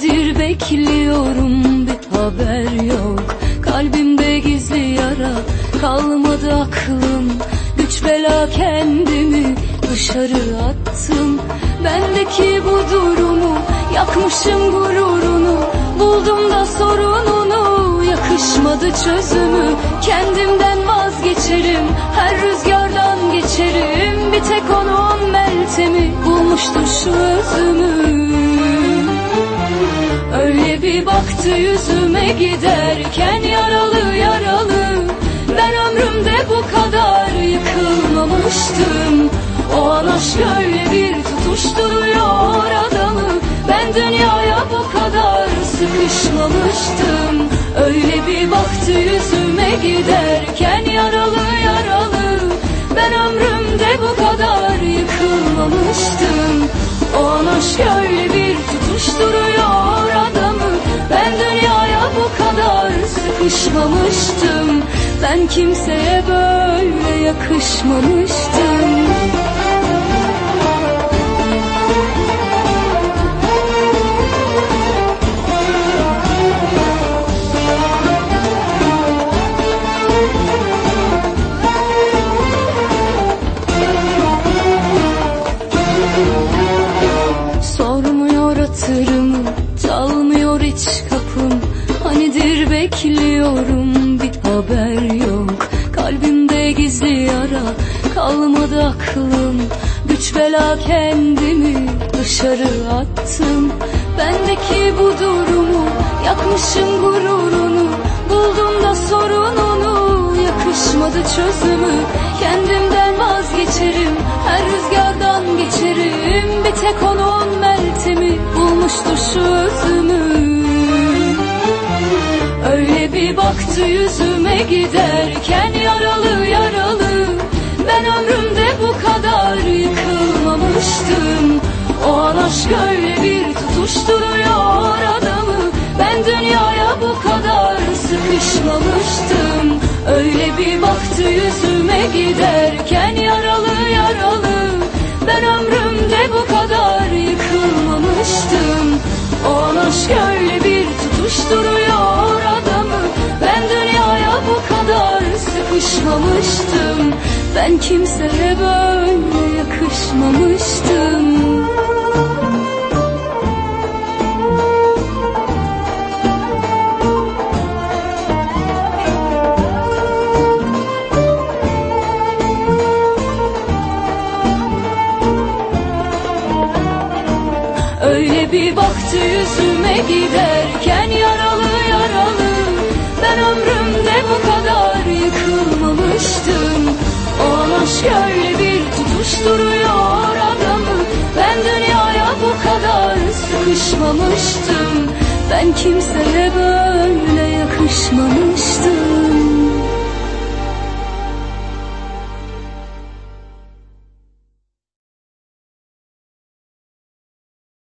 bekliyorum bir haber yok. Kalbimde gizli yara kalmadı aklım. Güç bela kendimi dışarı attım. Bendeki bu durumu yakmışım gururunu. Buldum da sorununu yakışmadı çözümü. Kendimden vazgeçerim her rüzgardan geçerim. Bir tek onun meltemi bulmuştur şu özümü bir baktı yüzüme giderken yaralı yaralı. Ben ömrümde bu kadar yıkılmamıştım. O an aşk öyle bir tutuşturuyor adamı Ben dünyaya bu kadar sıkışmamıştım. Öyle bir baktı yüzüme giderken yaralı yaralı. Ben ömrümde bu kadar sıkışmamıştım Ben kimseye böyle yakışmamıştım bekliyorum. Bir haber yok. Kalbimde gizli yara. Kalmadı aklım. Güç bela kendimi dışarı attım. Bendeki bu durumu yakmışım gururunu. Buldum da sorununu. Yakışmadı çözümü. Kendimden vazgeçerim. Her rüzgardan geçerim. Bir tek onun meltemi bulmuştur şu özümü bir baktı yüzüme giderken yaralı yaralı. Ben ömrümde bu kadar yıkılmamıştım. O an aşk öyle bir tutuşturuyor adamı. Ben dünyaya bu kadar sıkışmamıştım. Öyle bir baktı yüzüme giderken yaralı yaralı. Ben ömrümde bu kadar yıkılmamıştım. O an aşk öyle bir tutuşturuyor sıkışmamıştım Ben kimseye böyle yakışmamıştım. Öyle bir baktı yüzüme giderken tutuşturuyor adamı Ben dünyaya bu kadar sıkışmamıştım. Ben kimseye böyle yakışmamıştım